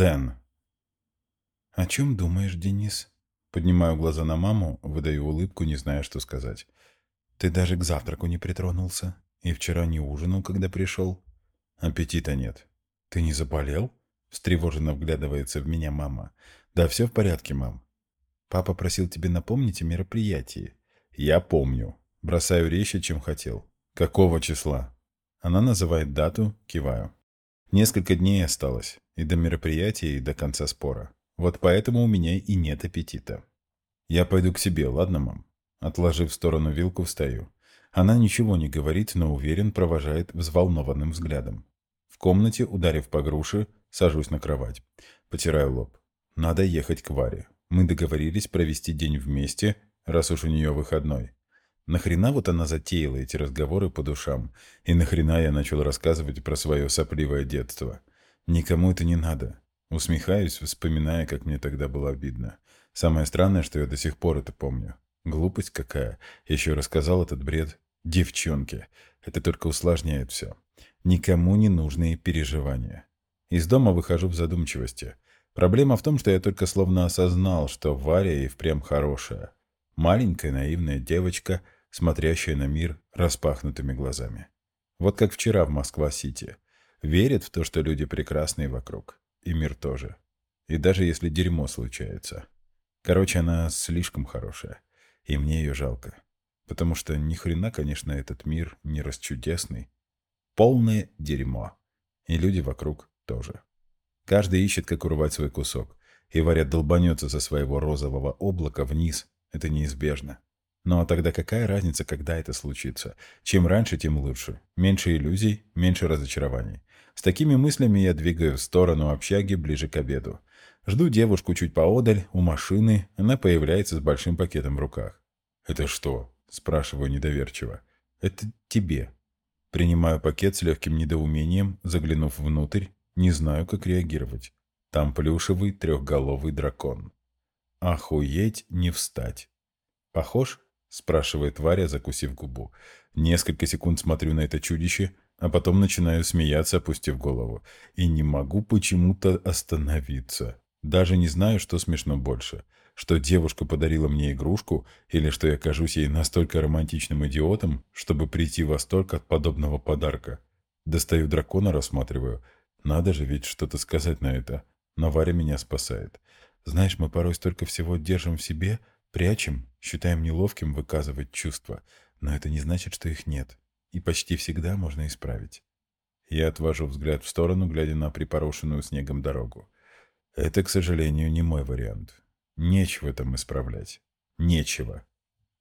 Дэн. «О чем думаешь, Денис?» Поднимаю глаза на маму, выдаю улыбку, не зная, что сказать. «Ты даже к завтраку не притронулся. И вчера не ужинал, когда пришел. Аппетита нет. Ты не заболел?» Встревоженно вглядывается в меня мама. «Да все в порядке, мам. Папа просил тебе напомнить о мероприятии». «Я помню. Бросаю резче, чем хотел. Какого числа?» Она называет дату, киваю. Несколько дней осталось. И до мероприятия, и до конца спора. Вот поэтому у меня и нет аппетита. Я пойду к себе, ладно, мам? Отложив в сторону вилку, встаю. Она ничего не говорит, но уверен, провожает взволнованным взглядом. В комнате, ударив по груше, сажусь на кровать. Потираю лоб. Надо ехать к Варе. Мы договорились провести день вместе, раз уж у нее выходной. Нахрена вот она затеяла эти разговоры по душам? И нахрена я начал рассказывать про свое сопливое детство? Никому это не надо. Усмехаюсь, вспоминая, как мне тогда было обидно. Самое странное, что я до сих пор это помню. Глупость какая. Еще рассказал этот бред девчонке. Это только усложняет все. Никому не нужные переживания. Из дома выхожу в задумчивости. Проблема в том, что я только словно осознал, что Варя и впрямь хорошая. Маленькая наивная девочка, смотрящая на мир распахнутыми глазами. Вот как вчера в Москва-Сити. Верит в то, что люди прекрасные вокруг. И мир тоже. И даже если дерьмо случается. Короче, она слишком хорошая. И мне ее жалко. Потому что ни хрена, конечно, этот мир не расчудесный. Полное дерьмо. И люди вокруг тоже. Каждый ищет, как урвать свой кусок. И Варя долбанется со своего розового облака вниз. Это неизбежно. А тогда какая разница, когда это случится? Чем раньше, тем лучше. Меньше иллюзий, меньше разочарований. С такими мыслями я двигаю в сторону общаги ближе к обеду. Жду девушку чуть поодаль, у машины. Она появляется с большим пакетом в руках. «Это что?» – спрашиваю недоверчиво. «Это тебе». Принимаю пакет с легким недоумением, заглянув внутрь, не знаю, как реагировать. Там плюшевый трехголовый дракон. Охуеть не встать. «Похож?» – спрашивает Варя, закусив губу. Несколько секунд смотрю на это чудище, а потом начинаю смеяться, опустив голову. И не могу почему-то остановиться. Даже не знаю, что смешно больше. Что девушка подарила мне игрушку, или что я кажусь ей настолько романтичным идиотом, чтобы прийти в восторг от подобного подарка. Достаю дракона, рассматриваю. Надо же ведь что-то сказать на это. Но Варя меня спасает. Знаешь, мы порой столько всего держим в себе, прячем, считаем неловким выказывать чувства. Но это не значит, что их нет и почти всегда можно исправить. Я отвожу взгляд в сторону, глядя на припорошенную снегом дорогу. Это, к сожалению, не мой вариант. Нечего там исправлять. Нечего.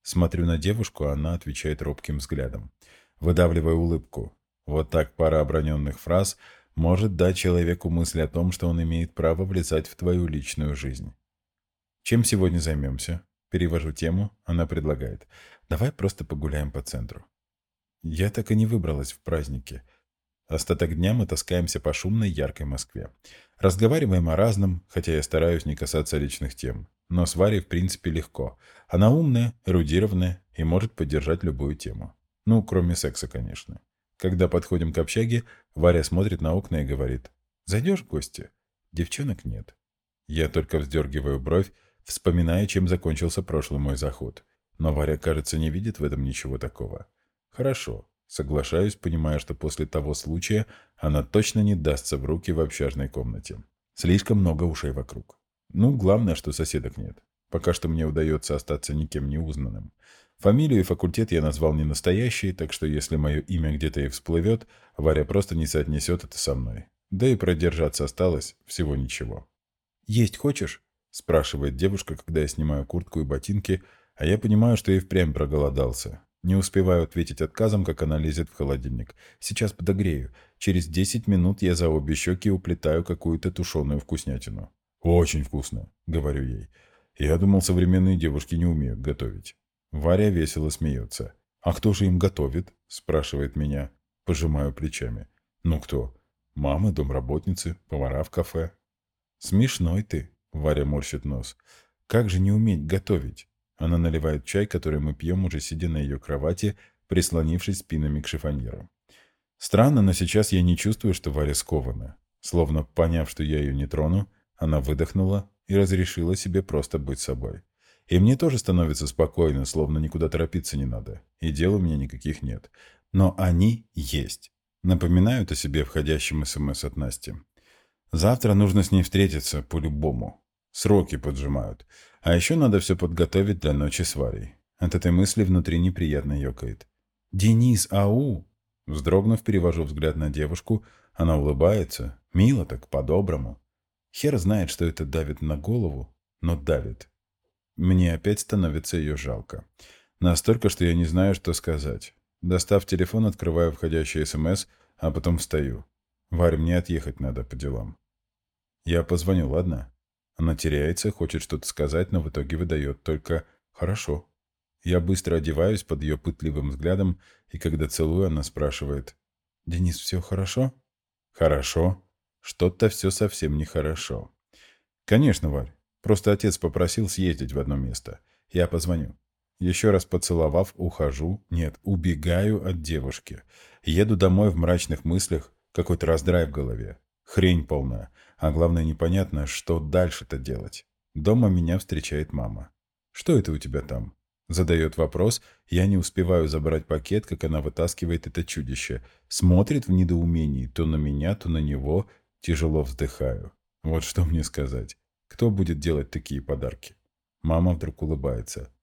Смотрю на девушку, а она отвечает робким взглядом. Выдавливая улыбку. Вот так пара оброненных фраз может дать человеку мысль о том, что он имеет право влезать в твою личную жизнь. Чем сегодня займемся? Перевожу тему, она предлагает. Давай просто погуляем по центру. Я так и не выбралась в праздники. Остаток дня мы таскаемся по шумной, яркой Москве. Разговариваем о разном, хотя я стараюсь не касаться личных тем. Но с Варей в принципе легко. Она умная, эрудированная и может поддержать любую тему. Ну, кроме секса, конечно. Когда подходим к общаге, Варя смотрит на окна и говорит «Зайдешь в гости?» Девчонок нет. Я только вздергиваю бровь, вспоминая, чем закончился прошлый мой заход. Но Варя, кажется, не видит в этом ничего такого. Хорошо. Соглашаюсь, понимая, что после того случая она точно не дастся в руки в общажной комнате. Слишком много ушей вокруг. Ну, главное, что соседок нет. Пока что мне удается остаться никем не узнанным. Фамилию и факультет я назвал не настоящий, так что если мое имя где-то и всплывет, Варя просто не соотнесет это со мной. Да и продержаться осталось всего ничего. «Есть хочешь?» – спрашивает девушка, когда я снимаю куртку и ботинки, а я понимаю, что и впрямь проголодался. Не успеваю ответить отказом, как она лезет в холодильник. Сейчас подогрею. Через 10 минут я за обе щеки уплетаю какую-то тушеную вкуснятину. «Очень вкусно», — говорю ей. «Я думал, современные девушки не умеют готовить». Варя весело смеется. «А кто же им готовит?» — спрашивает меня. Пожимаю плечами. «Ну кто? Мамы, домработницы, повара в кафе». «Смешной ты», — Варя морщит нос. «Как же не уметь готовить?» Она наливает чай, который мы пьем, уже сидя на ее кровати, прислонившись спинами к шифоньеру. Странно, но сейчас я не чувствую, что Варя скована. Словно поняв, что я ее не трону, она выдохнула и разрешила себе просто быть собой. И мне тоже становится спокойно, словно никуда торопиться не надо. И дел у меня никаких нет. Но они есть. Напоминают о себе входящим СМС от Насти. Завтра нужно с ней встретиться по-любому. Сроки поджимают. А еще надо все подготовить для ночи с Варей. От этой мысли внутри неприятно ёкает. «Денис, ау!» Вздрогнув, перевожу взгляд на девушку. Она улыбается. Мило так, по-доброму. Хер знает, что это давит на голову, но давит. Мне опять становится ее жалко. Настолько, что я не знаю, что сказать. Достав телефон, открываю входящий СМС, а потом встаю. Варь, мне отъехать надо по делам. Я позвоню, ладно? Она теряется, хочет что-то сказать, но в итоге выдает только «хорошо». Я быстро одеваюсь под ее пытливым взглядом, и когда целую, она спрашивает «Денис, все хорошо?» «Хорошо. Что-то все совсем нехорошо». «Конечно, Варь. Просто отец попросил съездить в одно место. Я позвоню». Еще раз поцеловав, ухожу, нет, убегаю от девушки. Еду домой в мрачных мыслях, какой-то раздрай в голове. Хрень полная. А главное, непонятно, что дальше-то делать. Дома меня встречает мама. «Что это у тебя там?» Задает вопрос. Я не успеваю забрать пакет, как она вытаскивает это чудище. Смотрит в недоумении то на меня, то на него. Тяжело вздыхаю. Вот что мне сказать. Кто будет делать такие подарки? Мама вдруг улыбается.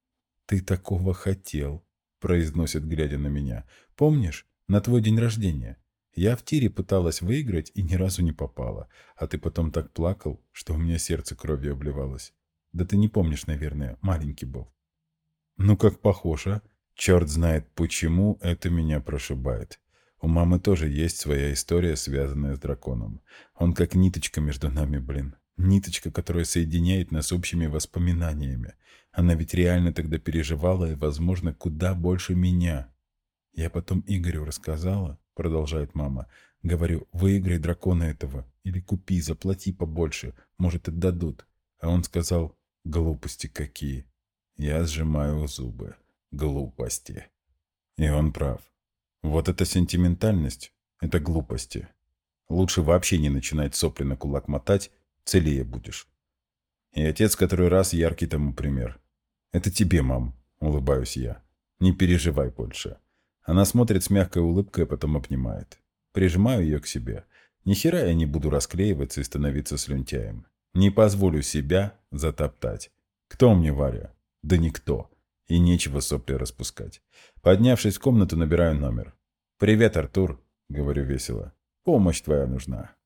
«Ты такого хотел», — произносит, глядя на меня. «Помнишь, на твой день рождения? Я в тире пыталась выиграть и ни разу не попала. А ты потом так плакал, что у меня сердце кровью обливалось. Да ты не помнишь, наверное, маленький был». «Ну как похож? Черт знает, почему это меня прошибает. У мамы тоже есть своя история, связанная с драконом. Он как ниточка между нами, блин. Ниточка, которая соединяет нас общими воспоминаниями. Она ведь реально тогда переживала и, возможно, куда больше меня. Я потом Игорю рассказала, продолжает мама. Говорю, выиграй дракона этого. Или купи, заплати побольше. Может, отдадут. А он сказал, глупости какие. Я сжимаю зубы. Глупости. И он прав. Вот эта сентиментальность — это глупости. Лучше вообще не начинать сопли на кулак мотать, целее будешь. И отец который раз яркий тому пример. «Это тебе, мам», — улыбаюсь я. «Не переживай больше». Она смотрит с мягкой улыбкой, а потом обнимает. Прижимаю ее к себе. Ни хера я не буду расклеиваться и становиться слюнтяем. Не позволю себя затоптать. Кто мне Варя? Да никто. И нечего сопли распускать. Поднявшись в комнату, набираю номер. «Привет, Артур», — говорю весело. «Помощь твоя нужна».